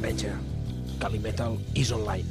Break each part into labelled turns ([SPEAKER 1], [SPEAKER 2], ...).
[SPEAKER 1] Venja, Calimetal is online.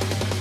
[SPEAKER 1] Bye.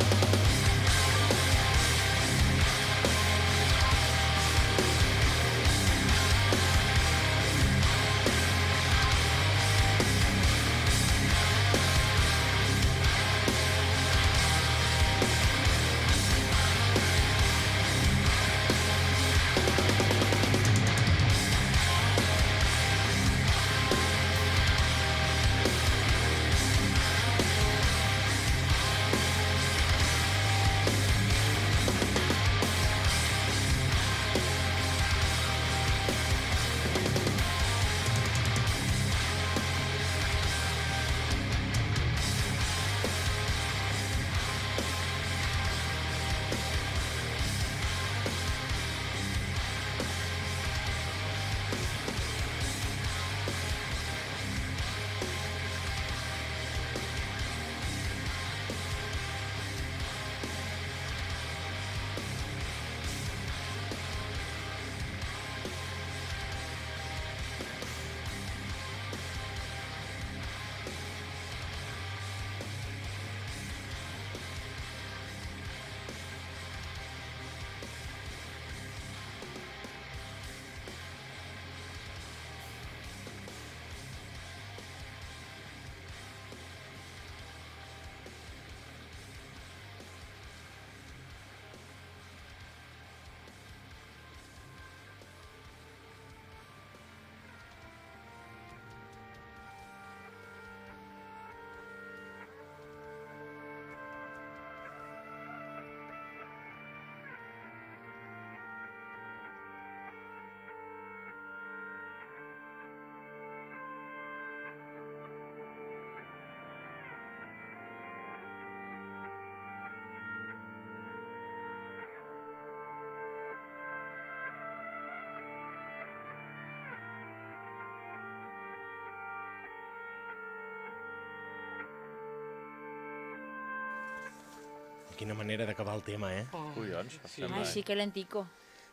[SPEAKER 2] Quina manera d'acabar el tema, eh?
[SPEAKER 1] Collons, em
[SPEAKER 3] Sí.
[SPEAKER 4] Ai, sí que lentico.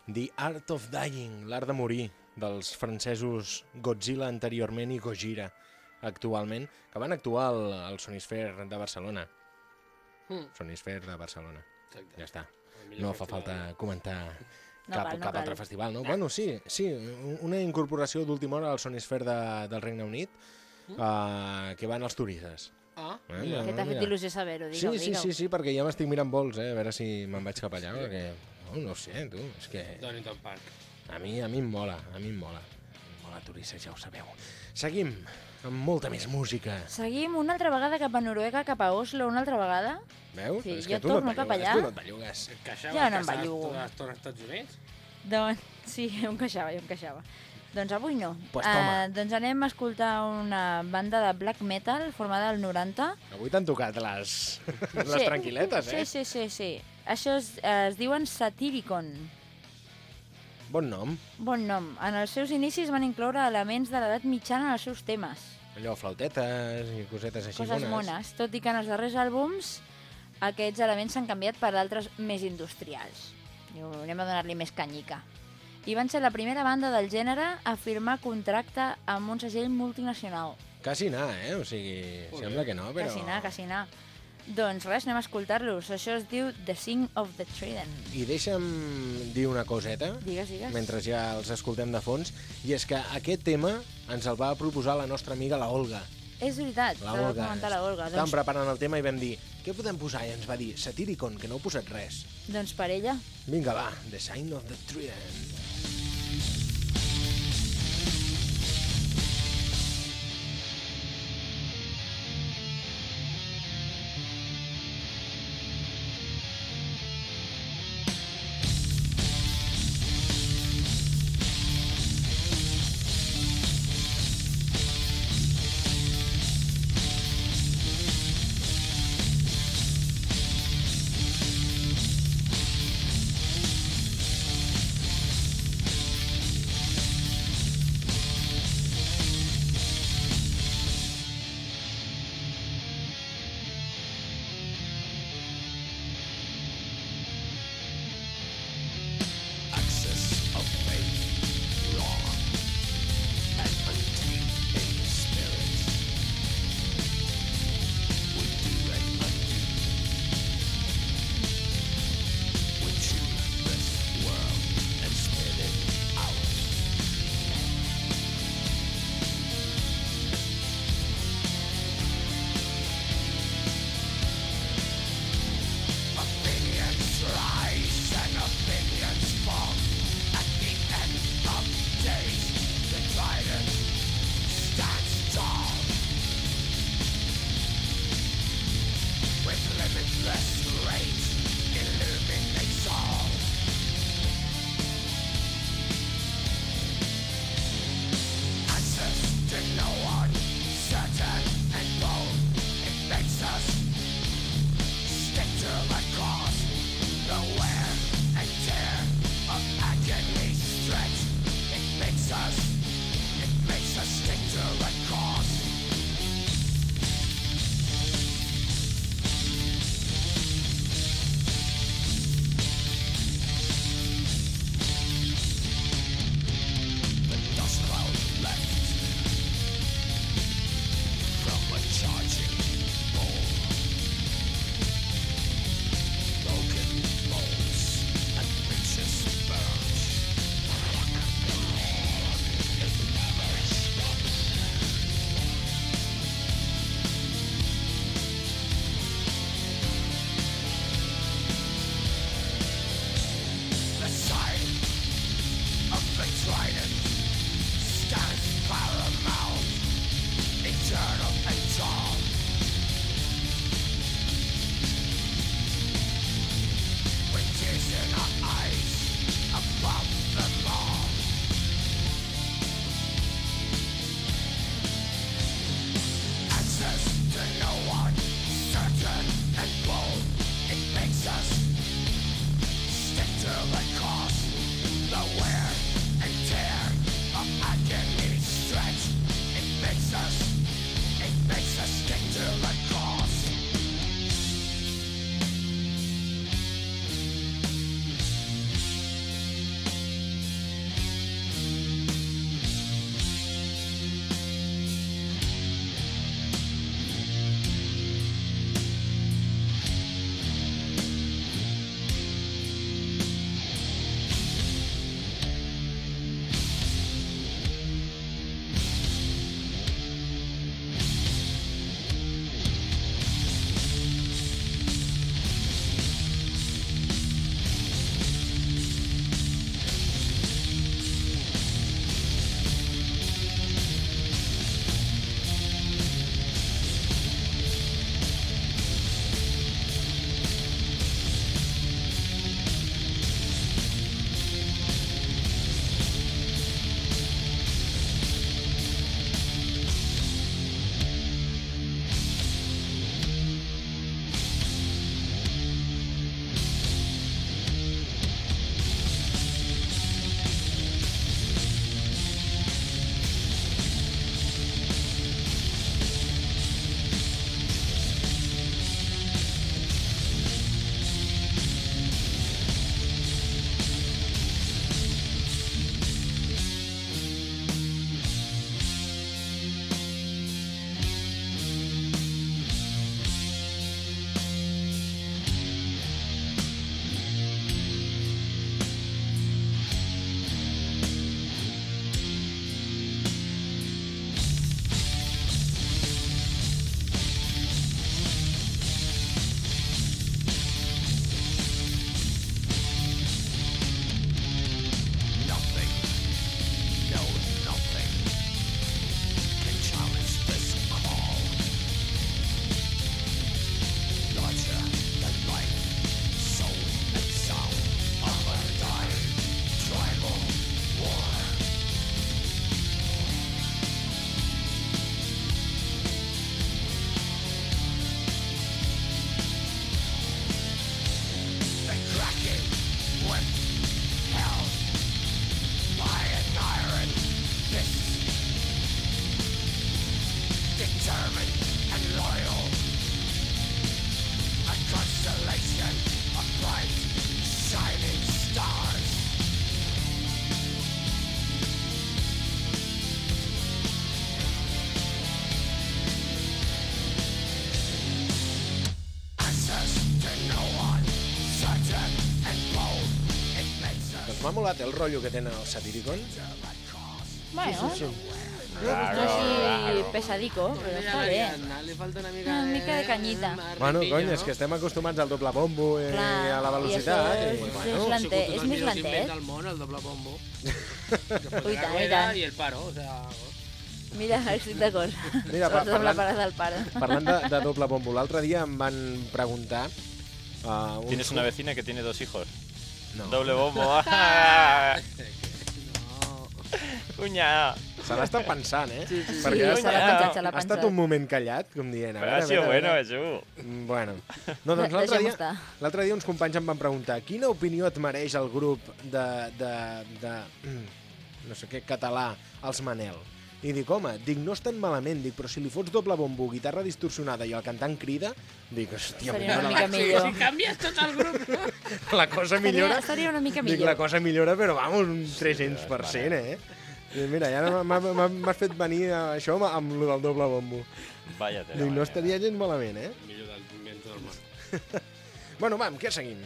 [SPEAKER 2] The Art of Dying, l'art de morir, dels francesos Godzilla anteriorment i Gojira actualment, que van actuar al, al Sonisphere de Barcelona.
[SPEAKER 3] Mm.
[SPEAKER 2] Sonisphere de Barcelona.
[SPEAKER 3] Exacte.
[SPEAKER 2] Ja està. No fa
[SPEAKER 3] festival.
[SPEAKER 2] falta comentar
[SPEAKER 4] No
[SPEAKER 2] cap,
[SPEAKER 4] cal, no
[SPEAKER 2] cap
[SPEAKER 4] cal.
[SPEAKER 2] altre festival, no? Bueno, sí, sí, una incorporació d'última hora al Sonisphere de, del Regne Unit uh, que van els turistes.
[SPEAKER 3] Ah,
[SPEAKER 2] Eh,
[SPEAKER 3] mira.
[SPEAKER 4] Que t'ha fet il·lusió saber-ho,
[SPEAKER 2] Sí,
[SPEAKER 4] digue'm,
[SPEAKER 2] sí,
[SPEAKER 4] digue'm.
[SPEAKER 2] sí, sí, perquè ja m'estic mirant vols, eh? A veure si me'n vaig cap allà, perquè... No, no ho sé, tu, és que...
[SPEAKER 3] Donington Park.
[SPEAKER 2] A mi, a mi em mola, a mi em mola. Em mola turistes, ja ho sabeu. Seguim amb molta més música.
[SPEAKER 4] Seguim una altra vegada cap a Noruega, cap a Oslo, una altra vegada.
[SPEAKER 2] Veus?
[SPEAKER 4] Sí,
[SPEAKER 2] és
[SPEAKER 4] jo
[SPEAKER 2] que tu no
[SPEAKER 4] torno
[SPEAKER 2] et
[SPEAKER 4] cap
[SPEAKER 2] bellugues,
[SPEAKER 4] allà.
[SPEAKER 2] tu no et bellugues.
[SPEAKER 3] Queixava
[SPEAKER 4] Ja no em bellugo.
[SPEAKER 3] tornat als Estats Units?
[SPEAKER 4] Doncs, sí, jo em queixava, jo em queixava. Doncs avui no.
[SPEAKER 2] Pues toma.
[SPEAKER 4] Eh, doncs anem a escoltar una banda de black metal formada al 90.
[SPEAKER 2] Avui t'han tocat les, les
[SPEAKER 4] Sí.
[SPEAKER 2] tranquil·letes, eh?
[SPEAKER 4] Sí, sí, sí, sí. Això es, es diuen Satyricon.
[SPEAKER 2] Bon nom.
[SPEAKER 4] Bon nom. En els seus inicis van incloure elements de l'edat mitjana en els seus temes.
[SPEAKER 2] Allò, flautetes i cosetes així
[SPEAKER 4] Coses mones. Tot i que en els darrers àlbums aquests elements s'han canviat per altres més industrials. Diu, anem a donar-li més canyica. I van ser la primera banda del gènere a firmar contracte amb un segell multinacional.
[SPEAKER 2] Quasi anar, eh? O sigui,
[SPEAKER 3] Molt
[SPEAKER 2] sembla que no, però...
[SPEAKER 4] Quasi anar, quasi anar. Doncs res, anem a escoltar-los. Això es diu The Sing of the Trident.
[SPEAKER 2] I deixa'm dir una coseta,
[SPEAKER 4] Digues, digues.
[SPEAKER 2] mentre ja els escoltem de fons, i és que aquest tema ens el va proposar la nostra amiga, la Olga.
[SPEAKER 4] És veritat,
[SPEAKER 2] La
[SPEAKER 4] va
[SPEAKER 2] Olga.
[SPEAKER 4] comentar la Olga.
[SPEAKER 2] Estàvem
[SPEAKER 4] Doncs,
[SPEAKER 2] preparant el tema i vam dir, què podem posar? I ens va dir, Satyricon, que no heu posat res.
[SPEAKER 4] doncs per ella.
[SPEAKER 2] Vinga, va, The Sign of the Trident. Molat el rotllo que tenen els satiricons.
[SPEAKER 4] Bueno,
[SPEAKER 2] Sí,
[SPEAKER 4] no així pesadico, però està bé.
[SPEAKER 3] Le falta una mica,
[SPEAKER 4] Una mica de canyita.
[SPEAKER 2] Bueno, cony, és que estem acostumats al doble bombo i
[SPEAKER 4] Clar,
[SPEAKER 2] a la
[SPEAKER 4] i
[SPEAKER 2] velocitat.
[SPEAKER 4] això
[SPEAKER 2] I,
[SPEAKER 4] és-
[SPEAKER 2] bueno,
[SPEAKER 4] és
[SPEAKER 3] Ha
[SPEAKER 4] lent-
[SPEAKER 3] sigut un
[SPEAKER 4] és més lentet.
[SPEAKER 3] del món, el doble bombo.
[SPEAKER 4] Ui, tant, i tant.
[SPEAKER 3] y el paro, o sea...
[SPEAKER 4] Mira, estic d'acord.
[SPEAKER 2] Mira,
[SPEAKER 4] Sobretot
[SPEAKER 2] par-
[SPEAKER 4] amb la
[SPEAKER 2] parlant-
[SPEAKER 4] parada del pare.
[SPEAKER 2] parlant de, de doble bombo, l'altre dia em van preguntar... Uh, un
[SPEAKER 5] Tienes una vecina que tiene dos hijos.
[SPEAKER 2] No.
[SPEAKER 5] Doble bombo.
[SPEAKER 3] No.
[SPEAKER 5] Cuña.
[SPEAKER 2] Se l'ha estat pensant, eh? Sí, sí,
[SPEAKER 4] Sí,
[SPEAKER 2] Perquè
[SPEAKER 4] l'ha
[SPEAKER 5] ha-
[SPEAKER 4] pensat, se l'ha
[SPEAKER 2] ha estat un moment callat, com dient... A veure,
[SPEAKER 5] ha
[SPEAKER 2] a
[SPEAKER 5] bueno eso.
[SPEAKER 2] Mm, Bueno, no, doncs l'altre dia, l'altre dia uns companys em van preguntar quina opinió et mereix el grup de, de, de no sé què, català, els Manel. I dic, home, dic, no estan malament, dic, però si li fots doble bombo, guitarra distorsionada i el cantant crida, dic, hòstia,
[SPEAKER 4] Seria una
[SPEAKER 2] millora
[SPEAKER 4] mica
[SPEAKER 2] la,
[SPEAKER 4] millor.
[SPEAKER 3] Si canvies tot el grup, no?
[SPEAKER 2] la cosa millora.
[SPEAKER 4] Estaria una mica
[SPEAKER 2] Dic, la
[SPEAKER 4] millor.
[SPEAKER 2] cosa millora, però vamos, un 300%, eh? I mira, ja m'ha- m'ha- m'has fet venir a això amb, amb lo del doble bombo.
[SPEAKER 5] Vaya tela,
[SPEAKER 2] Dic, no
[SPEAKER 5] vaya.
[SPEAKER 2] estaria gens malament, eh?
[SPEAKER 3] Millor del invent del món.
[SPEAKER 2] Bueno, va, amb què seguim?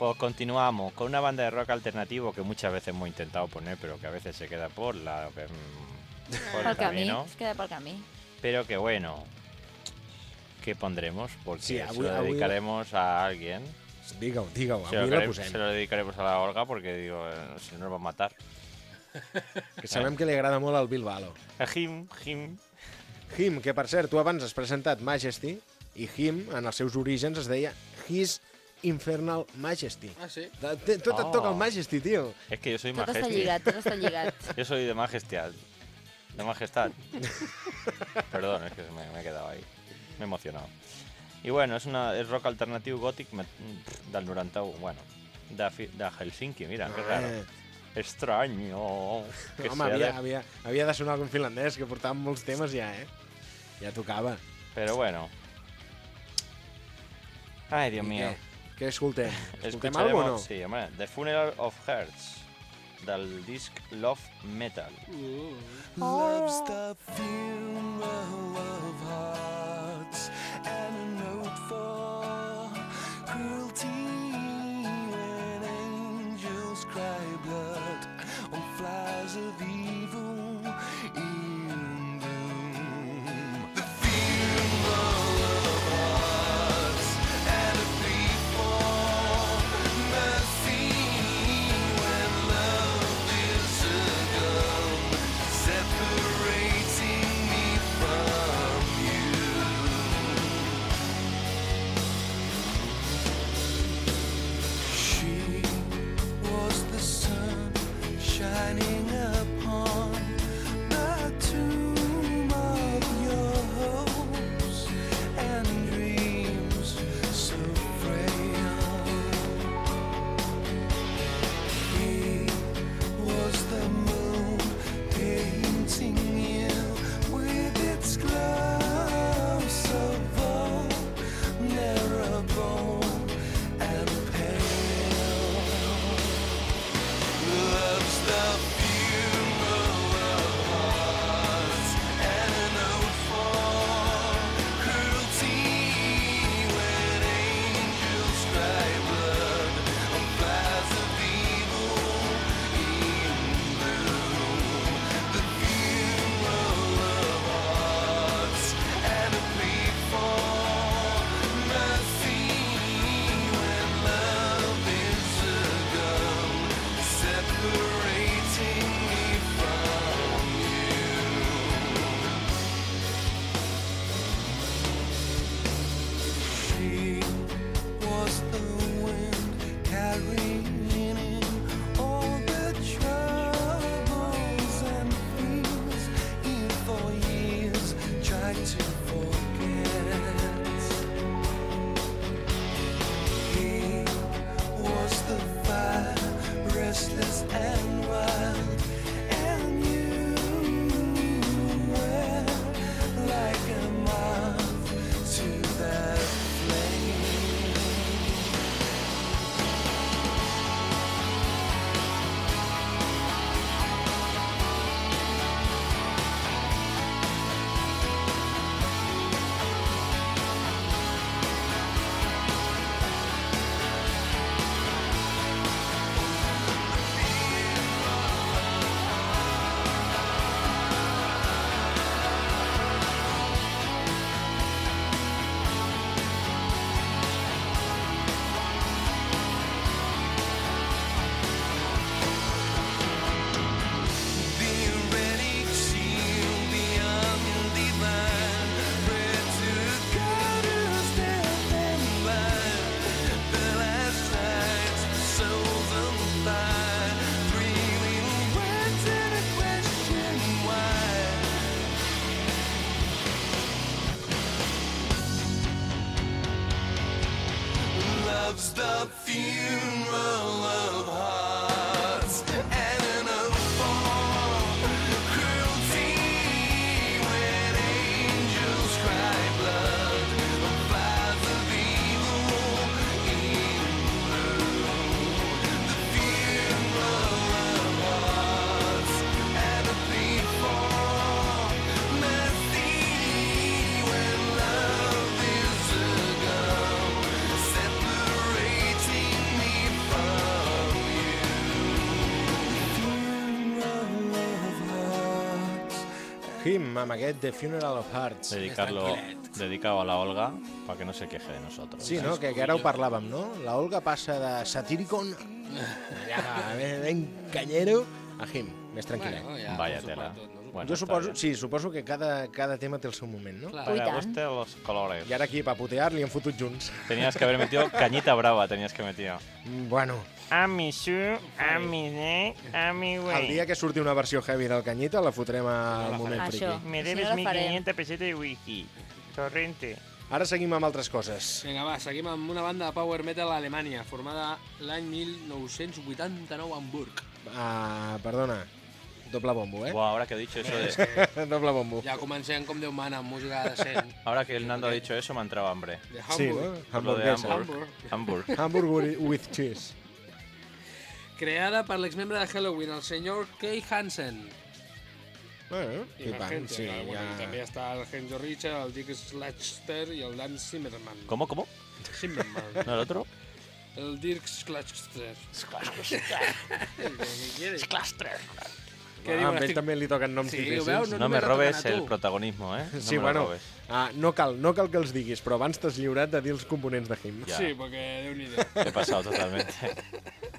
[SPEAKER 5] Pues continuamos con una banda de rock alternativo que muchas veces hemos intentado poner, pero que a veces se queda por la por el
[SPEAKER 4] camí,
[SPEAKER 5] camino.
[SPEAKER 4] es queda pel camí.
[SPEAKER 5] Pero que bueno, ¿qué pondremos? Porque
[SPEAKER 2] Sí,
[SPEAKER 5] se
[SPEAKER 2] avui-
[SPEAKER 5] lo
[SPEAKER 2] avui-
[SPEAKER 5] dedicaremos a alguien.
[SPEAKER 2] Digue-ho, digue-ho,
[SPEAKER 5] Se lo,
[SPEAKER 2] avui la posem.
[SPEAKER 5] se lo dedicaremos a la Olga porque digo, eh, si no nos va a matar.
[SPEAKER 2] Que sabem que li agrada molt al Bilbalo.
[SPEAKER 5] A Jim, Jim.
[SPEAKER 2] Him, que per cert, tu abans has presentat Majesty, i Him, en els seus orígens, es deia His Infernal Majesty.
[SPEAKER 3] Ah, sí?
[SPEAKER 2] De- Tot et toca el
[SPEAKER 5] Oh.
[SPEAKER 2] Majesty, tio.
[SPEAKER 5] Es que yo soy
[SPEAKER 4] Tot està
[SPEAKER 5] Majesty.
[SPEAKER 4] lligat, tot està lligat.
[SPEAKER 5] Yo soy de majestad. De majestad. Perdón, es que me, me he quedado ahí. Me he emocionado. Y bueno, es una es rock alternativo gothic me- del 91, bueno. De, de Helsinki, mira, qué raro.
[SPEAKER 2] Eh,
[SPEAKER 5] Extraño. Que
[SPEAKER 2] home, havia,
[SPEAKER 5] de-
[SPEAKER 2] havia, havia de sonar algun finlandès, que portàvem molts temes ja, eh? Ja tocava.
[SPEAKER 5] Pero bueno. Ay, Dios mío.
[SPEAKER 2] Què, què escoltem? Escoltem alguna o no?
[SPEAKER 5] sí, hombre, The Funeral of Hearts. Del disc Love Metal.
[SPEAKER 1] Love's the funeral of hearts and a note for cruelty. When angels cry blood on flowers of evil
[SPEAKER 2] amb aquest The Funeral of Hearts.
[SPEAKER 1] Dedicarlo, dedicado a la Olga para que no se queje de nosotros.
[SPEAKER 2] Sí, no? Que, que ara ho parlàvem, no? La Olga passa de satiricon, allà, ben, ben canyero, a Him, més tranquil·let.
[SPEAKER 3] Bueno, ja,
[SPEAKER 1] Vaya tela.
[SPEAKER 3] tot?
[SPEAKER 1] Bueno,
[SPEAKER 2] jo suposo, sí, suposo que cada, cada tema té el seu moment, no?
[SPEAKER 3] Clar.
[SPEAKER 1] Para guste los colores.
[SPEAKER 2] I ara aquí, pa putear, li han fotut junts.
[SPEAKER 1] Tenías que haber metido cañita brava, tenías que meter.
[SPEAKER 2] Mm, Bueno,
[SPEAKER 1] A mi su, a mi ne, a mi
[SPEAKER 2] el dia que surti una versió heavy del Canyita la fotrem al
[SPEAKER 3] la
[SPEAKER 2] moment
[SPEAKER 4] Això.
[SPEAKER 2] friki.
[SPEAKER 1] Me
[SPEAKER 4] Si
[SPEAKER 1] debes
[SPEAKER 4] no la farem.
[SPEAKER 1] 1500 pesetas de wiki. Torrente.
[SPEAKER 2] Ara seguim amb altres coses.
[SPEAKER 3] Vinga, va, seguim amb una banda de power metal a Alemanya, formada l'any 1989 a Hamburg.
[SPEAKER 2] Ah, perdona, doble bombo, eh?
[SPEAKER 1] Buah, ahora que he dicho eso de...
[SPEAKER 2] doble bombo.
[SPEAKER 3] ja comencem com Déu mana, amb música decent.
[SPEAKER 1] Ahora que el Nando ha dicho eso me ha entrado hambre.
[SPEAKER 3] De
[SPEAKER 2] Sí,
[SPEAKER 3] Hamburg.
[SPEAKER 2] no?
[SPEAKER 1] Por lo de
[SPEAKER 2] Hamburguesa.
[SPEAKER 1] Hamburg. Hamburg.
[SPEAKER 2] Hamburg with- with cheese.
[SPEAKER 3] Creada per l'exmembre de Halloween, el senyor Kay Hansen.
[SPEAKER 2] Bueno,
[SPEAKER 3] I
[SPEAKER 2] i
[SPEAKER 3] la
[SPEAKER 2] tant,
[SPEAKER 3] gent,
[SPEAKER 2] sí,
[SPEAKER 3] bueno, i també està el Henjo Richard, el Dick Schlachter i el Dan Zimmerman.
[SPEAKER 1] ¿Cómo, cómo?
[SPEAKER 3] Zimmerman.
[SPEAKER 1] ¿No el otro?
[SPEAKER 3] El Dirk Schlachter. ¿Qué quieres? Què
[SPEAKER 2] Ah, ell
[SPEAKER 3] Estic-
[SPEAKER 2] també li toquen noms
[SPEAKER 3] Sí,
[SPEAKER 2] difícils.
[SPEAKER 3] veus?
[SPEAKER 1] No,
[SPEAKER 3] No
[SPEAKER 1] me robes el protagonismo, ¿eh? No
[SPEAKER 2] sí, bueno, ah, no, cal, no cal que els diguis, però abans t'has lliurat de dir els components de Him.
[SPEAKER 1] Ja.
[SPEAKER 3] Sí, perquè déu-n'hi-do.
[SPEAKER 1] He pasado totalmente.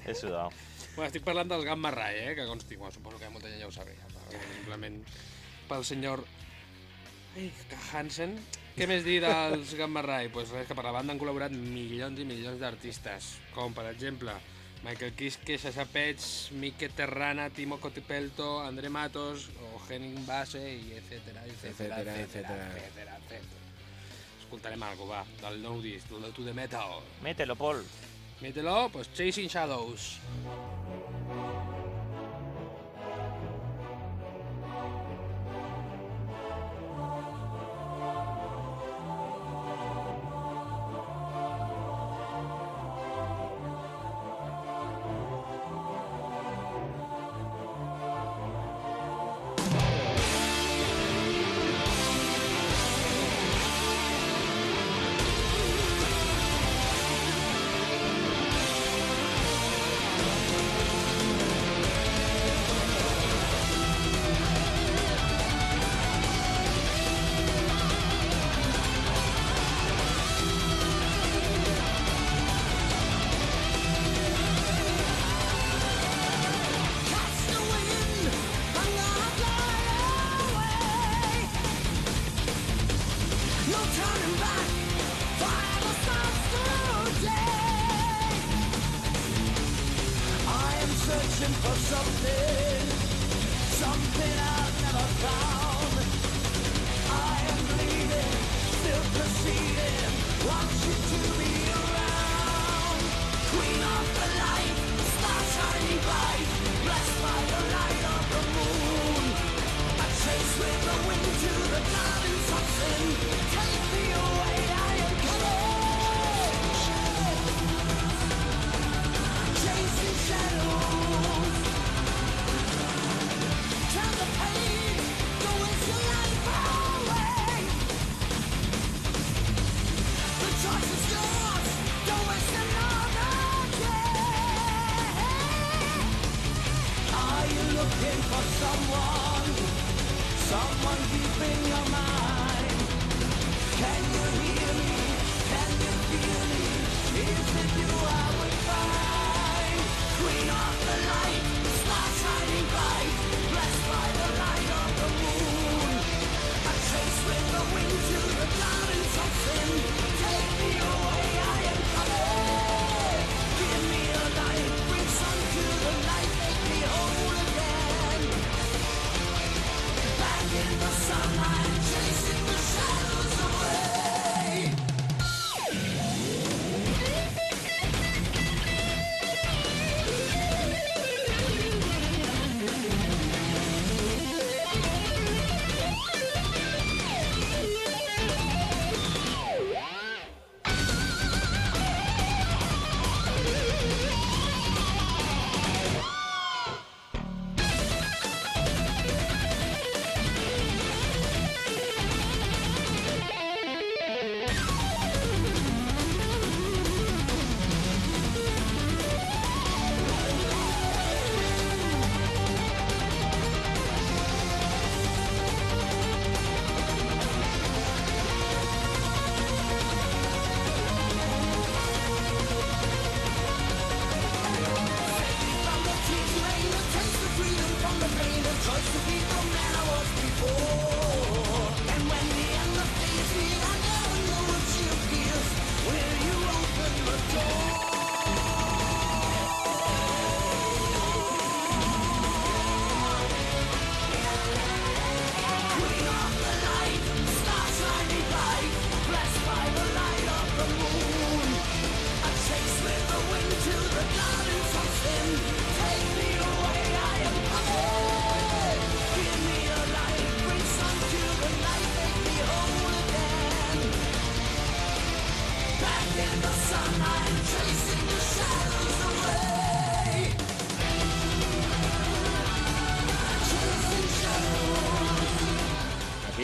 [SPEAKER 1] He sudado.
[SPEAKER 3] bueno, estic parlant dels Gamma Ray, eh, que consti, bueno, suposo que molta gent ja ho sabia, però simplement pel senyor Ai, que Hansen. Què més dir dels Gamma Ray? Pues res, que per la banda han col·laborat milions i milions d'artistes, com per exemple Michael Kiske, Sasha Pets, Mike Terrana, Timo Cotipelto, André Matos o Henning Base i etcètera, etcètera,
[SPEAKER 2] Etcètera,
[SPEAKER 3] etcètera,
[SPEAKER 2] etcètera.
[SPEAKER 3] Escoltarem algo, va, del nou disc, del de To The Metal.
[SPEAKER 1] Mételo, Paul.
[SPEAKER 3] Mételo, pues Chasing Shadows.
[SPEAKER 6] No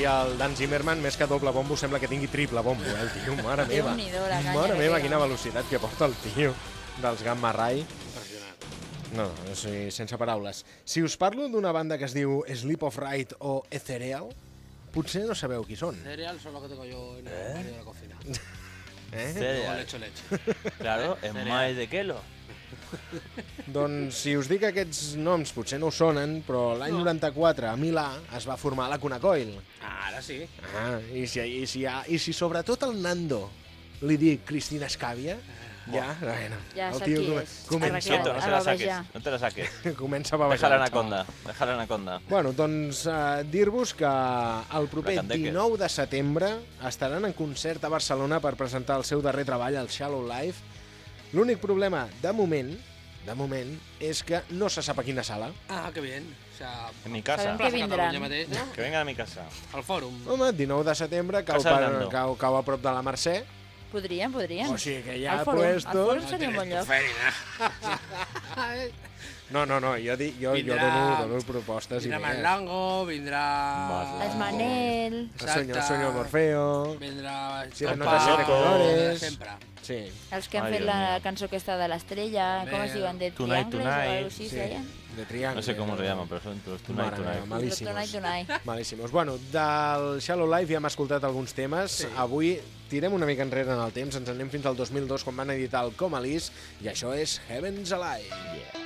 [SPEAKER 2] Aquí el Dan Zimmerman, més que doble bombo, sembla que tingui triple bombo, eh, el tio. Mare meva.
[SPEAKER 4] Déu-n'hi-do, la canya
[SPEAKER 2] Mare meva, quina velocitat que porta el tio dels Gamma Ray.
[SPEAKER 3] Impressionant.
[SPEAKER 2] No, no, sigui, sense paraules. Si us parlo d'una banda que es diu Sleep of Right o Ethereal, potser no sabeu qui són.
[SPEAKER 3] Cereal son lo que tengo yo en el armario de la cocina.
[SPEAKER 2] Eh?
[SPEAKER 3] Luego
[SPEAKER 1] Cereal.
[SPEAKER 3] leche, leche.
[SPEAKER 1] Claro, es más de kilo.
[SPEAKER 2] Doncs si us dic aquests noms potser no us sonen, però l'any 94 a Milà es va formar la Conacoil.
[SPEAKER 3] Ara sí.
[SPEAKER 2] Ah, i si, i si, ha, i si sobretot el Nando li dic Cristina Escàvia, ja, bueno,
[SPEAKER 4] Ja
[SPEAKER 2] el tio
[SPEAKER 4] és.
[SPEAKER 2] comença,
[SPEAKER 1] no
[SPEAKER 4] a
[SPEAKER 1] te la
[SPEAKER 4] babejar.
[SPEAKER 1] saques, no te la saques.
[SPEAKER 2] comença a babejar.
[SPEAKER 1] Deja la
[SPEAKER 2] el
[SPEAKER 1] anaconda, deja la anaconda.
[SPEAKER 2] Bueno, doncs eh, dir-vos que el proper
[SPEAKER 1] La Candeque.
[SPEAKER 2] 19 de setembre estaran en concert a Barcelona per presentar el seu darrer treball, el Shallow Life. L'únic problema, de moment, de moment, és que no se sap a quina sala.
[SPEAKER 3] Ah, qué bien. O sea,
[SPEAKER 1] En mi casa.
[SPEAKER 4] Que vindran.
[SPEAKER 3] Mateix, no?
[SPEAKER 1] Que vengan a mi casa.
[SPEAKER 3] Al fòrum.
[SPEAKER 2] Home, 19 de setembre cau, per, cau, cau a prop de la Mercè.
[SPEAKER 4] Podrien, podrien.
[SPEAKER 2] O sigui que ja
[SPEAKER 4] Al fòrum, al
[SPEAKER 2] puestos...
[SPEAKER 4] fòrum seria un bon lloc.
[SPEAKER 2] No, no, no, jo, dic, jo, jo
[SPEAKER 3] Vindrà-
[SPEAKER 2] dono, dono propostes i
[SPEAKER 3] Vindrà. Manlango, vindrà...
[SPEAKER 4] Els Manel...
[SPEAKER 2] El senyor, el senyor Morfeo...
[SPEAKER 3] Vindrà...
[SPEAKER 2] Sí,
[SPEAKER 3] Estopa,
[SPEAKER 2] no te siete colores.
[SPEAKER 3] Sempre.
[SPEAKER 2] Sí,
[SPEAKER 4] Els que han
[SPEAKER 1] Ai,
[SPEAKER 4] fet la
[SPEAKER 1] mío.
[SPEAKER 4] cançó aquesta de l'estrella, com es diuen, de
[SPEAKER 1] Tonight,
[SPEAKER 4] triangles o
[SPEAKER 1] Tonight,
[SPEAKER 2] sí,
[SPEAKER 4] es deien?
[SPEAKER 2] de triangle.
[SPEAKER 1] No sé cómo se llama, pero son los Tonight
[SPEAKER 2] Mare
[SPEAKER 1] Tonight.
[SPEAKER 2] malíssimos.
[SPEAKER 4] Tonight, tonight.
[SPEAKER 2] Malíssimos. Bueno, del Shallow Life ja hem escoltat alguns temes.
[SPEAKER 3] Sí.
[SPEAKER 2] Avui tirem una mica enrere en el temps, ens anem fins al 2002 quan van editar el Com Alice i això és Heaven's Alive.
[SPEAKER 1] Yeah.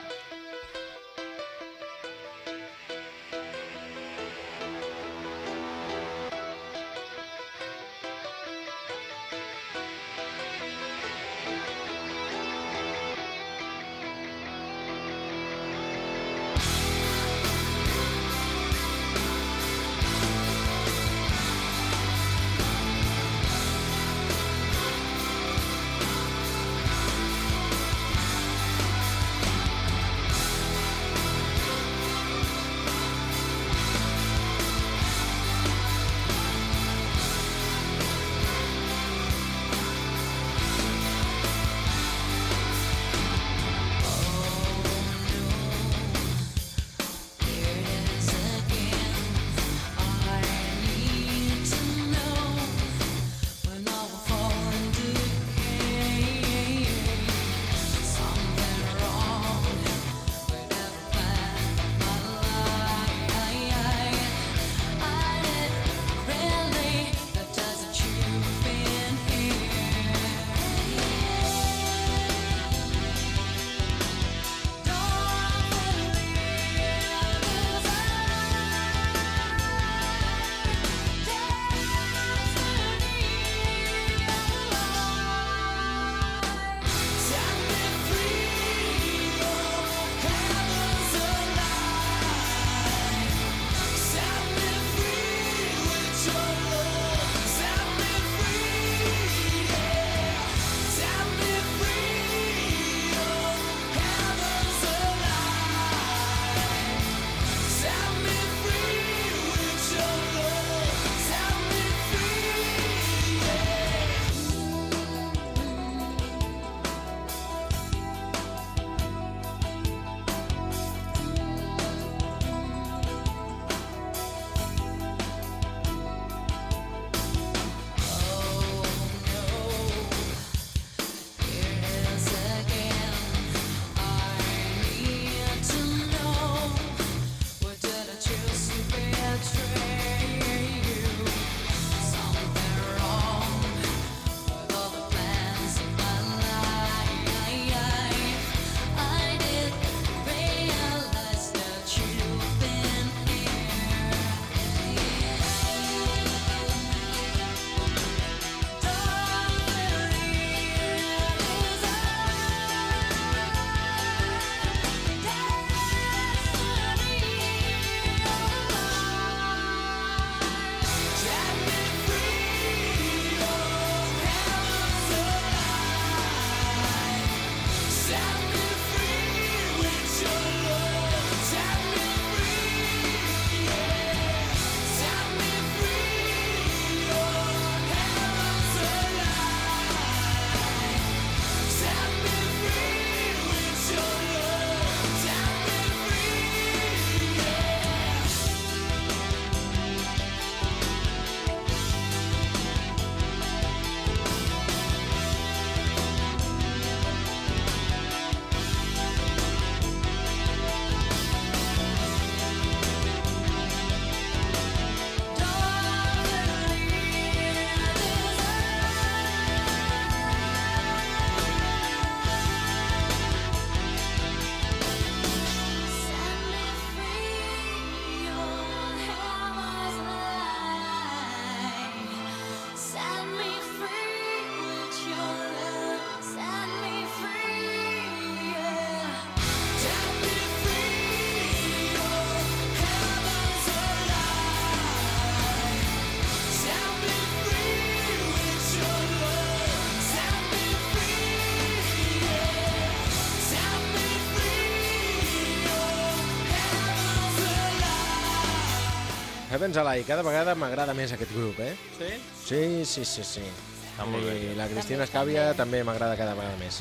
[SPEAKER 6] Heavens
[SPEAKER 2] Alive, cada vegada m'agrada més aquest grup, eh?
[SPEAKER 3] Sí?
[SPEAKER 2] Sí, sí, sí, sí.
[SPEAKER 5] Està molt bé.
[SPEAKER 2] I la Cristina Escàvia
[SPEAKER 6] també.
[SPEAKER 2] m'agrada cada vegada més.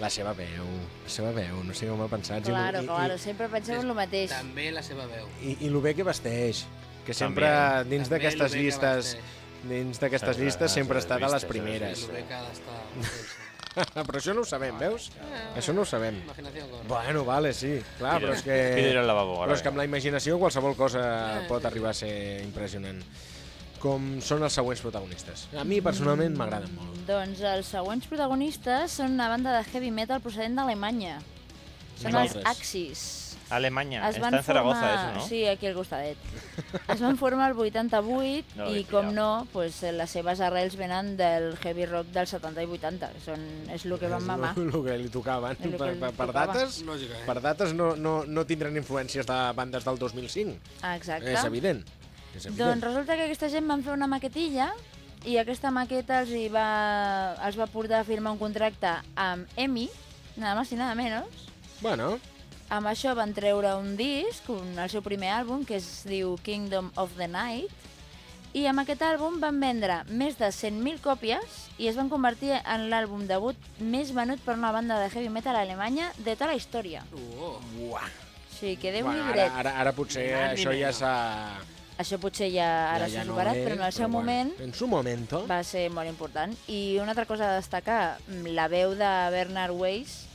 [SPEAKER 2] La seva veu, la seva veu, no sigueu mal pensats. I lo-
[SPEAKER 6] Claro,
[SPEAKER 2] i,
[SPEAKER 6] claro, sempre pensem en el mateix.
[SPEAKER 3] També la seva veu.
[SPEAKER 2] I, i, i el bé que vesteix, que sempre
[SPEAKER 5] També.
[SPEAKER 2] dins
[SPEAKER 3] També
[SPEAKER 2] d'aquestes
[SPEAKER 3] que
[SPEAKER 2] llistes dins d'aquestes llistes sempre està de les
[SPEAKER 5] vistes,
[SPEAKER 2] primeres.
[SPEAKER 5] les
[SPEAKER 3] Lo bé que ha d'estar...
[SPEAKER 2] Però això no ho sabem, veus? Això no ho sabem. Bueno, vale, sí, clar, però és que...
[SPEAKER 5] Lavabo,
[SPEAKER 2] Però és que amb la imaginació qualsevol cosa pot arribar a ser impressionant. Com són els següents protagonistes. A mi, personalment, m'agraden molt.
[SPEAKER 6] Doncs els següents protagonistes són una banda de heavy metal procedent d'Alemanya. Són els
[SPEAKER 2] Nosaltres.
[SPEAKER 6] Axis.
[SPEAKER 5] Alemanya,
[SPEAKER 6] Es
[SPEAKER 5] està
[SPEAKER 6] van
[SPEAKER 5] en Zaragoza,
[SPEAKER 6] formar...
[SPEAKER 5] eso, ¿no?
[SPEAKER 6] Sí, aquí al costadet. Es van formar el 88
[SPEAKER 5] No
[SPEAKER 6] i, com no, pues, eh, les seves arrels venen del heavy rock dels 70 i 80. Són, és el que van mamar.
[SPEAKER 2] El que li tocaven.
[SPEAKER 6] El que
[SPEAKER 2] Per,
[SPEAKER 6] li
[SPEAKER 2] per, per
[SPEAKER 6] tocava.
[SPEAKER 2] dates,
[SPEAKER 3] Lògicament.
[SPEAKER 2] per dates no, no, no tindran influències de bandes del 2005.
[SPEAKER 6] Ah, Exacte.
[SPEAKER 2] És evident. És evident.
[SPEAKER 6] Doncs resulta que aquesta gent van fer una maquetilla i aquesta maqueta els, hi va, els va portar a firmar un contracte amb EMI, nada más i nada menos.
[SPEAKER 2] Bueno,
[SPEAKER 6] Amb això van treure un disc, un, el seu primer àlbum, que es diu Kingdom of the Night, i amb aquest àlbum van vendre més de 100.000 còpies i es van convertir en l'àlbum debut més venut per una banda de heavy metal a Alemanya de tota la història.
[SPEAKER 3] Uh,
[SPEAKER 2] uah.
[SPEAKER 6] Sigui, que déu
[SPEAKER 2] bueno ara, ara, ara potser
[SPEAKER 3] ni
[SPEAKER 2] això ja s'ha...
[SPEAKER 6] Això potser ja ara
[SPEAKER 2] ja,
[SPEAKER 6] s'ha
[SPEAKER 2] ja
[SPEAKER 6] superat,
[SPEAKER 2] és,
[SPEAKER 6] però en el seu
[SPEAKER 2] bueno,
[SPEAKER 6] moment
[SPEAKER 2] En su momento.
[SPEAKER 6] va ser molt important. I una altra cosa a destacar, la veu de Bernard Weiss,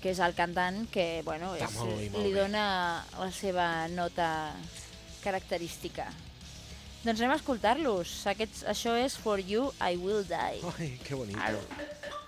[SPEAKER 6] que és el cantant que bueno, és,
[SPEAKER 2] molt bé, molt
[SPEAKER 6] li
[SPEAKER 2] bé.
[SPEAKER 6] dona la seva nota característica. Doncs anem a escoltar-los. Això és For You, I Will Die.
[SPEAKER 2] Ai, que bonito.
[SPEAKER 6] Au.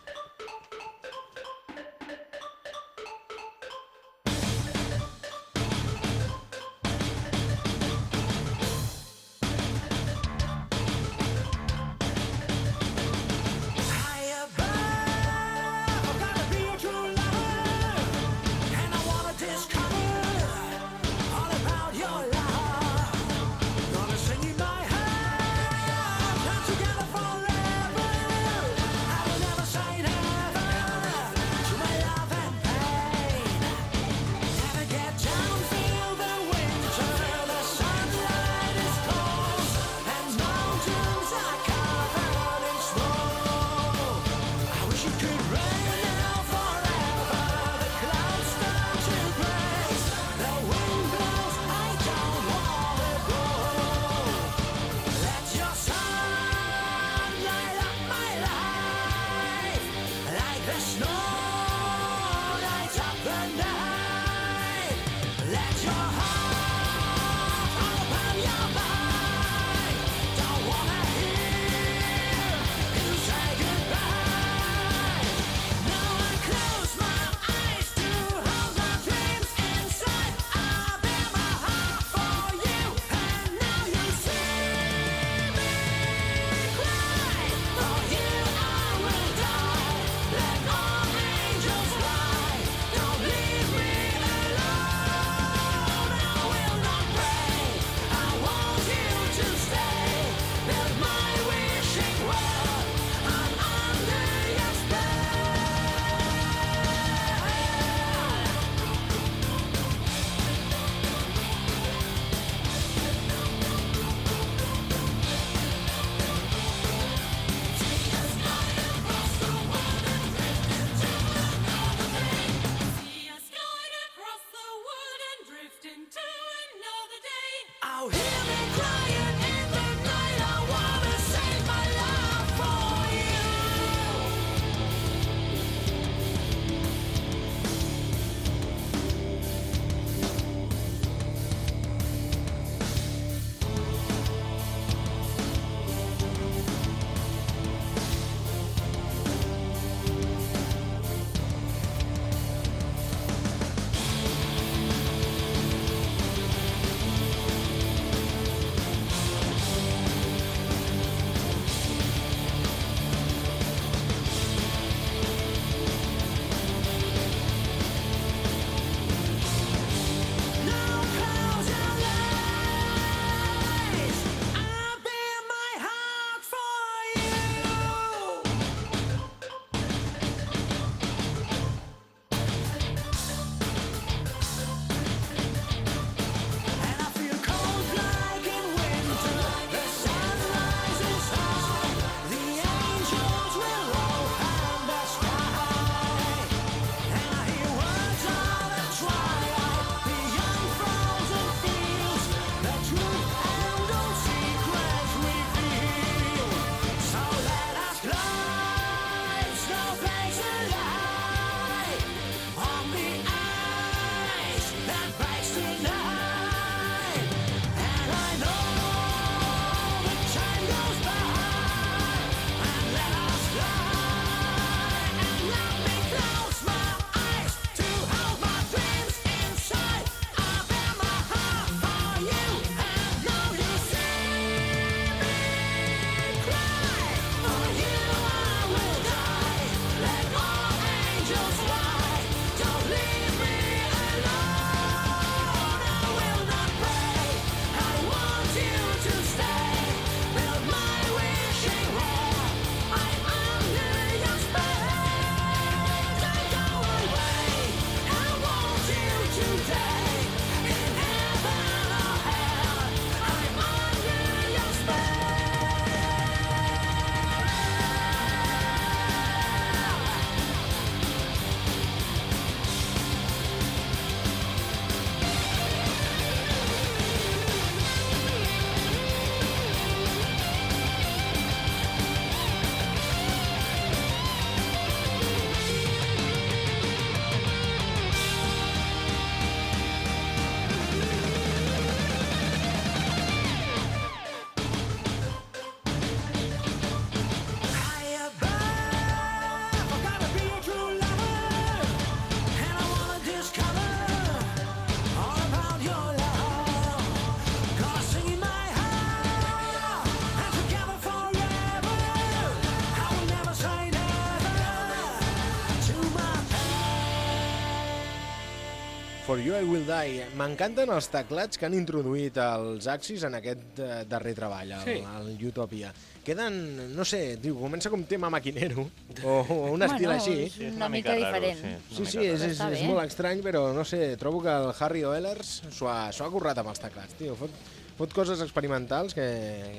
[SPEAKER 7] For You I Will Die.
[SPEAKER 2] M'encanten els teclats que han introduït els Axis en aquest eh, darrer treball, el,
[SPEAKER 3] Sí.
[SPEAKER 2] el Utopia. Queden, no sé, diu, comença com tema maquinero, o, o un estil
[SPEAKER 4] Bueno,
[SPEAKER 2] així.
[SPEAKER 4] és una mica
[SPEAKER 1] raro,
[SPEAKER 4] diferent.
[SPEAKER 1] sí,
[SPEAKER 2] Sí,
[SPEAKER 1] una
[SPEAKER 2] sí,
[SPEAKER 1] mica
[SPEAKER 2] és, és, és molt estrany, però no sé, trobo que el Harry Oehlers s'ho ha, ha currat amb els teclats, tio. Fot, fot coses experimentals que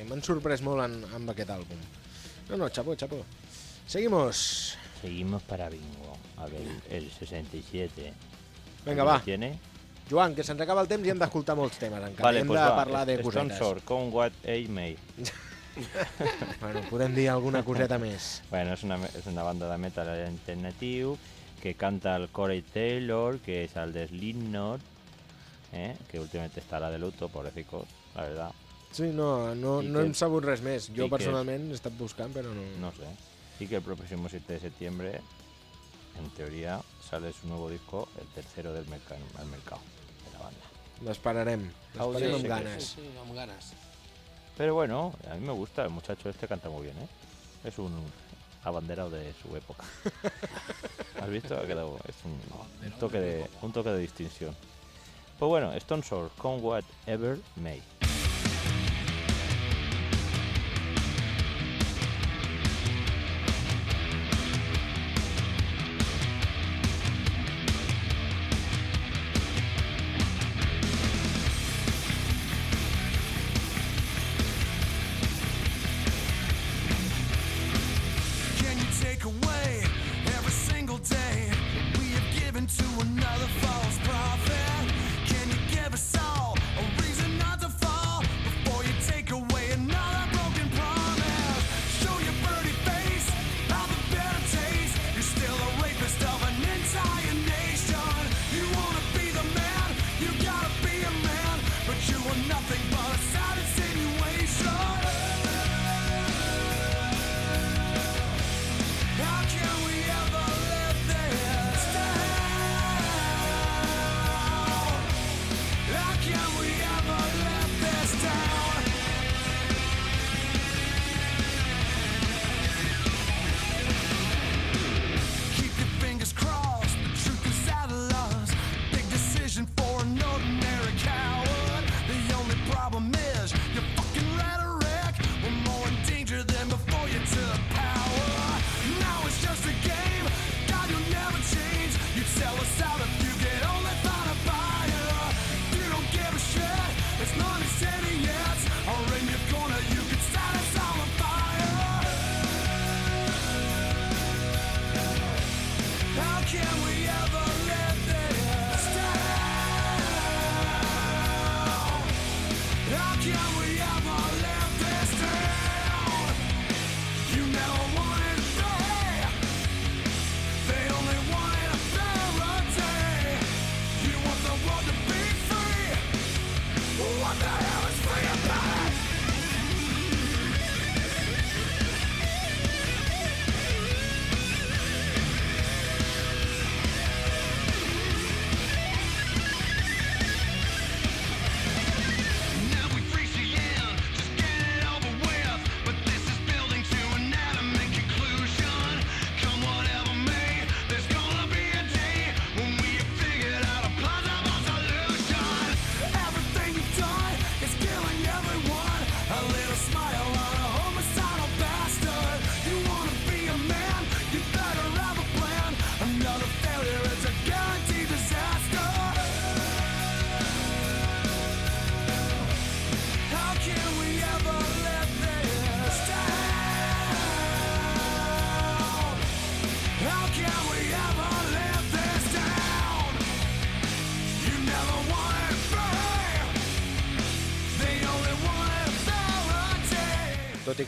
[SPEAKER 2] m'han sorprès molt en, amb aquest àlbum. No, no, xapó, xapó. Seguimos.
[SPEAKER 1] Seguimos para bingo. A ver, el 67.
[SPEAKER 2] Vinga,
[SPEAKER 1] ¿Lo
[SPEAKER 2] va.
[SPEAKER 1] tiene?
[SPEAKER 2] Joan, que se'ns acaba el temps i hem d'escoltar molts temes encara.
[SPEAKER 1] Vale,
[SPEAKER 2] hem
[SPEAKER 1] pues
[SPEAKER 2] de
[SPEAKER 1] va.
[SPEAKER 2] parlar de cosetes.
[SPEAKER 1] Sour, con What A May.
[SPEAKER 2] Bueno, podem dir alguna coseta més.
[SPEAKER 1] Bueno, es una, es una banda de metal alternativo que canta el Corey Taylor, que es al de Slipknot, ¿eh? que últimamente está la de luto, pobrecicos, la verdad.
[SPEAKER 2] Sí, no, no,
[SPEAKER 1] I
[SPEAKER 2] no
[SPEAKER 1] que-
[SPEAKER 2] hem sabut res més. Jo
[SPEAKER 1] i que-
[SPEAKER 2] personalment he estat buscant, però no...
[SPEAKER 1] No sé. Y que el próximo 7 de septiembre, en teoría, sale su nuevo disco, el tercero del mercado, al mercado de la banda.
[SPEAKER 2] L'esperem amb
[SPEAKER 1] secret.
[SPEAKER 2] ganes.
[SPEAKER 3] Sí, ganes.
[SPEAKER 1] Pero bueno, a mí me gusta, el muchacho este canta muy bien, ¿eh? Es un abanderado de su época. ¿Has visto? Ha quedado, es un, un toque de, un toque de distinción. Pues bueno, Stone Sour, con Whatever May.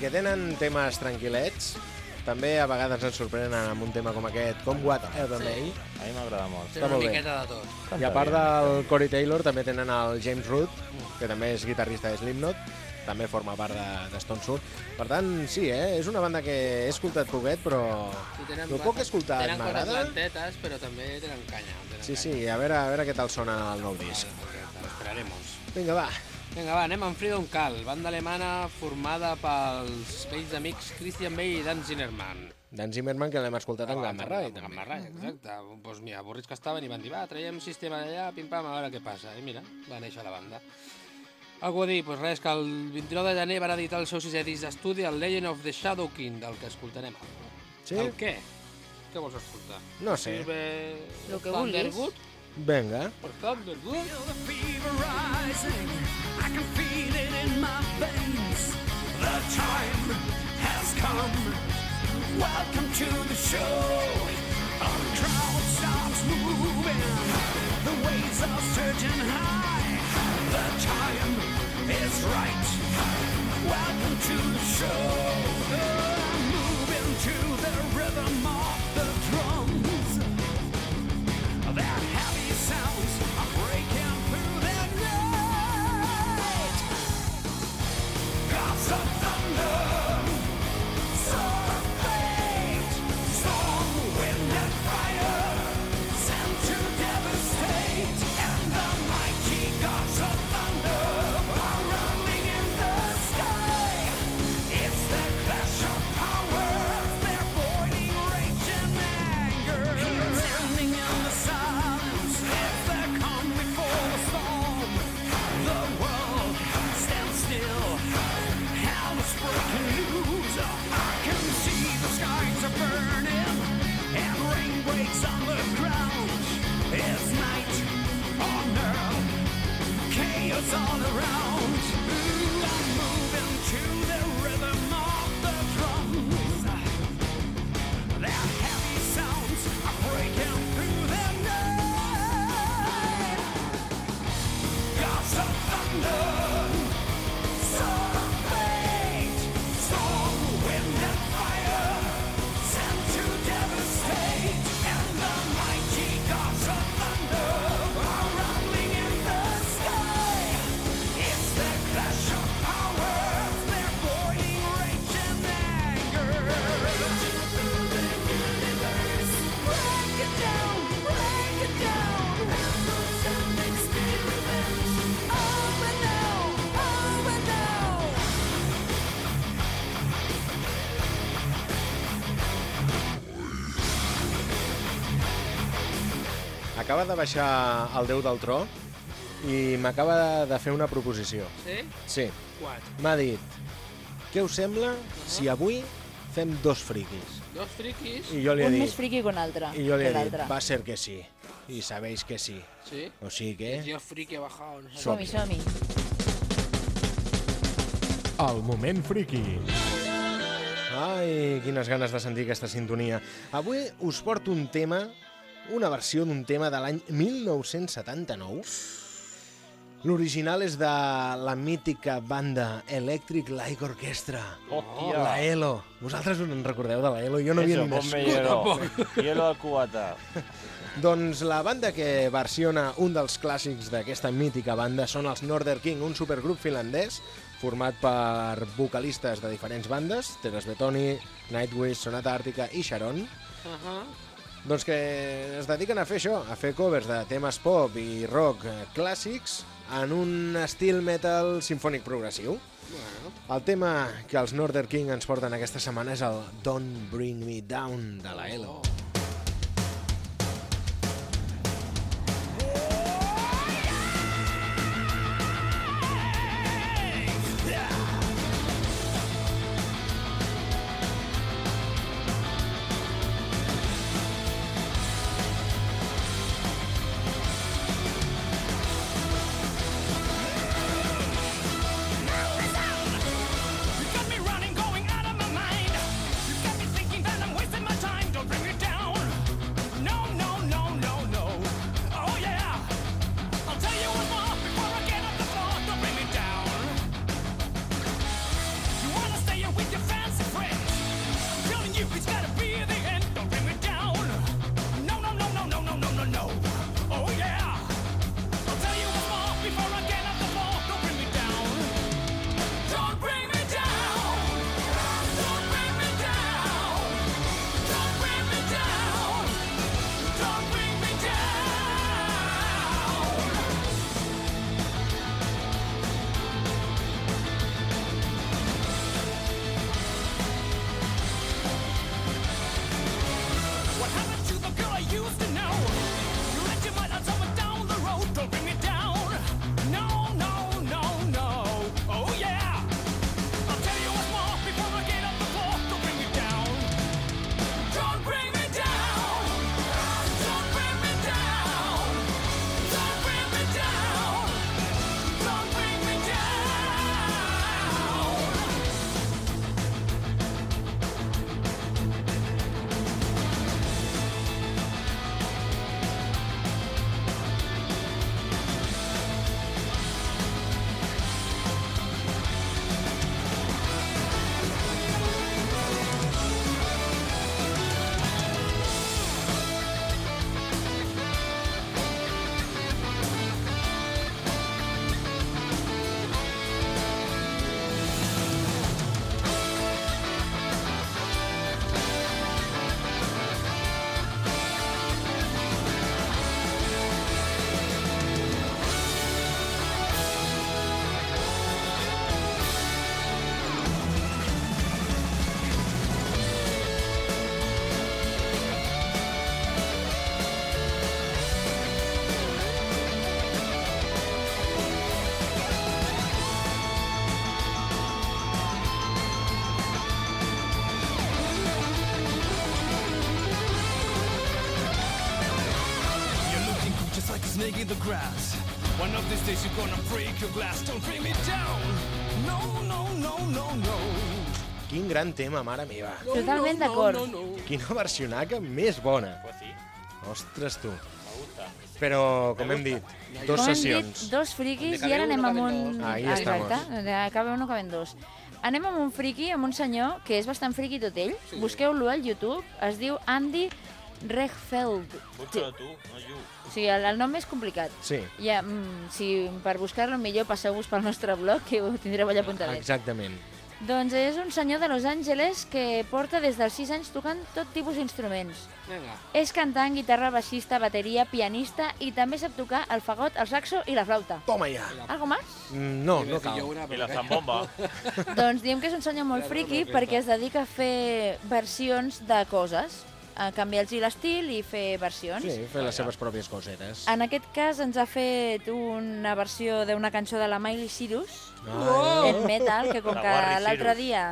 [SPEAKER 2] Que tenen temes tranquil·lets, també a vegades ens sorprenen amb un tema com aquest, com Whatever May.
[SPEAKER 1] A mí me agrada mucho.
[SPEAKER 3] Té una
[SPEAKER 2] molt bé.
[SPEAKER 3] miqueta de tot.
[SPEAKER 2] I a part del Corey Taylor també tenen el James Root, que també és guitarrista de Slipknot, també forma part de, de Stone Sour. Per tant, sí, eh? és una banda que he escoltat poquet, però
[SPEAKER 3] I tenen
[SPEAKER 2] el poc que he escoltat
[SPEAKER 3] Tenen coses
[SPEAKER 2] m'agrada.
[SPEAKER 3] lentetes, però també tenen canya. Tenen
[SPEAKER 2] Sí,
[SPEAKER 3] canya.
[SPEAKER 2] sí, a veure, a veure què tal sona el nou disc.
[SPEAKER 3] Vale, Esperaremos.
[SPEAKER 2] Vinga, va.
[SPEAKER 3] Vinga, va, anem amb Freedom Call, banda alemana formada pels vells amics Christian Bale i Dan Zimmerman.
[SPEAKER 2] Dan Zimmerman, que l'hem escoltat en Gamma Ray,
[SPEAKER 3] Amb
[SPEAKER 2] també.
[SPEAKER 3] Gamma Ray, exacte. Doncs mira, avorrits que estaven i van dir, va, traiem sistema d'allà, pim-pam, a veure què passa. I mira, va néixer la banda. Algú a dir, doncs res, que el 29 de gener van editar el seu sisè disc d'estudi, el Legend of the Shadow King, del que escoltarem.
[SPEAKER 2] Sí?
[SPEAKER 3] El què? Què vols escoltar?
[SPEAKER 2] No sé.
[SPEAKER 3] Sirve
[SPEAKER 4] Lo que
[SPEAKER 3] Thunderwood?
[SPEAKER 2] Vinga.
[SPEAKER 3] Per Thunderwood?
[SPEAKER 6] Feel the fever rising. Welcome to the show. A crowd starts moving. The waves are surging high. The time is right. Welcome to the show. Chaos all around.
[SPEAKER 2] Acaba de baixar el Déu del Tro i m'acaba de fer una proposició.
[SPEAKER 3] Sí?
[SPEAKER 2] Sí,
[SPEAKER 3] What?
[SPEAKER 2] m'ha dit, què us sembla si avui fem dos friquis?
[SPEAKER 3] Dos friquis?
[SPEAKER 2] I jo li he
[SPEAKER 4] Un
[SPEAKER 2] dit,
[SPEAKER 4] més friqui que un altre.
[SPEAKER 2] i jo li
[SPEAKER 4] que
[SPEAKER 2] he dit, va ser que sí. I sabeix que sí.
[SPEAKER 3] Sí?
[SPEAKER 2] O sigui que...
[SPEAKER 3] Jo friki he bajado. No sé.
[SPEAKER 4] Som-hi, som-hi.
[SPEAKER 2] El moment friki. Ai, quines ganes de sentir aquesta sintonia. Avui us porto un tema, una versió d'un tema de l'any 1979. L'original és de la mítica banda Electric Light Orchestra.
[SPEAKER 1] Hòstia.
[SPEAKER 2] La ELO. Vosaltres us en recordeu de la ELO? Jo no havia
[SPEAKER 1] Eso,
[SPEAKER 2] nascut.
[SPEAKER 1] hielo. Hielo al cubata.
[SPEAKER 2] Doncs la banda que versiona un dels clàssics d'aquesta mítica banda són els Northern King, un supergrup finlandès format per vocalistes de diferents bandes, Teres Betoni, Nightwish, Sonata Àrtica i Sharon,
[SPEAKER 3] Uh -huh.
[SPEAKER 2] Doncs que es dediquen a fer això, a fer covers de temes pop i rock eh, clàssics en un estil metal sinfònic progressiu.
[SPEAKER 3] Bueno.
[SPEAKER 2] El tema que els Northern King ens porten aquesta setmana és el Don't Bring Me Down de la ELO.
[SPEAKER 6] You snake in the grass. One of these days you're gonna break your glass. Don't bring me down. No, no, no, no, no.
[SPEAKER 2] Quin gran tema, mare meva.
[SPEAKER 4] Totalment d'acord.
[SPEAKER 3] No, no, no.
[SPEAKER 2] Quina versionaca més bona.
[SPEAKER 1] Pues sí,
[SPEAKER 2] Ostres, tu. Però, com hem dit, dos
[SPEAKER 4] Com hem
[SPEAKER 2] sessions.
[SPEAKER 4] dit, dos friquis i ara anem amb un...
[SPEAKER 2] Ahí
[SPEAKER 4] Exacte,
[SPEAKER 2] estamos.
[SPEAKER 4] donde acabe uno, caben dos. Anem amb un friqui, amb un senyor que és bastant friqui tot ell. Busqueu-lo al YouTube. Es diu Andy Rechfeld.
[SPEAKER 1] Búscalo tú, no yo.
[SPEAKER 4] O sigui, el, el nom és complicat.
[SPEAKER 2] Sí,
[SPEAKER 4] Ja, mm, si per buscar-lo millor passeu-vos pel nostre blog, que ho tindreu allà apuntadet.
[SPEAKER 2] exactament.
[SPEAKER 4] Doncs és un senyor de Los Angeles que porta des dels 6 anys tocant tot tipus d'instruments. És cantant, guitarra, baixista, bateria, pianista i també sap tocar el fagot, el saxo i la flauta.
[SPEAKER 2] Toma ja.
[SPEAKER 4] Algo más?
[SPEAKER 2] Mm, No,
[SPEAKER 3] I
[SPEAKER 2] no cal.
[SPEAKER 3] una,
[SPEAKER 1] I la zambomba.
[SPEAKER 4] doncs diem que és un senyor molt friqui
[SPEAKER 3] no,
[SPEAKER 4] perquè es dedica a fer versions de coses, canviar-los l'estil i fer versions.
[SPEAKER 2] Sí, fer les seves pròpies cosetes.
[SPEAKER 4] En aquest cas ens ha fet una versió d'una cançó de la Miley Cyrus,
[SPEAKER 2] Ai.
[SPEAKER 4] en metal, que com que l'altre dia,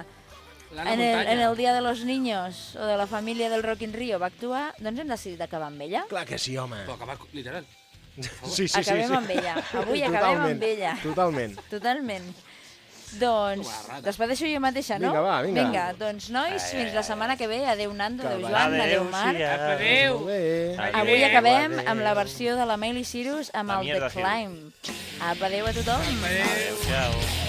[SPEAKER 4] en el, en el Dia de los Niños o de la família del Rock in Rio va actuar, doncs hem decidit acabar amb ella.
[SPEAKER 2] Clar que sí, home.
[SPEAKER 3] Però acabar, literal.
[SPEAKER 2] Sí, sí, sí.
[SPEAKER 4] Acabem
[SPEAKER 2] sí.
[SPEAKER 4] amb ella. Avui acabem amb ella.
[SPEAKER 2] Totalment.
[SPEAKER 4] Totalment. Doncs,
[SPEAKER 3] rata.
[SPEAKER 4] despedeixo jo mateixa, no?
[SPEAKER 2] Vinga, va, vinga.
[SPEAKER 4] Vinga, doncs, nois,
[SPEAKER 1] Ai,
[SPEAKER 4] fins la setmana que ve. Adéu, Nando, adéu, Joan, adéu, Marc.
[SPEAKER 1] sia.
[SPEAKER 3] Adéu.
[SPEAKER 1] Adéu.
[SPEAKER 4] Avui acabem
[SPEAKER 2] Adéu.
[SPEAKER 4] amb la versió de la Miley Cyrus amb
[SPEAKER 1] La
[SPEAKER 4] el The. Climb. Apa, adéu a tothom.
[SPEAKER 3] Adéu.
[SPEAKER 1] Adéu. Adéu,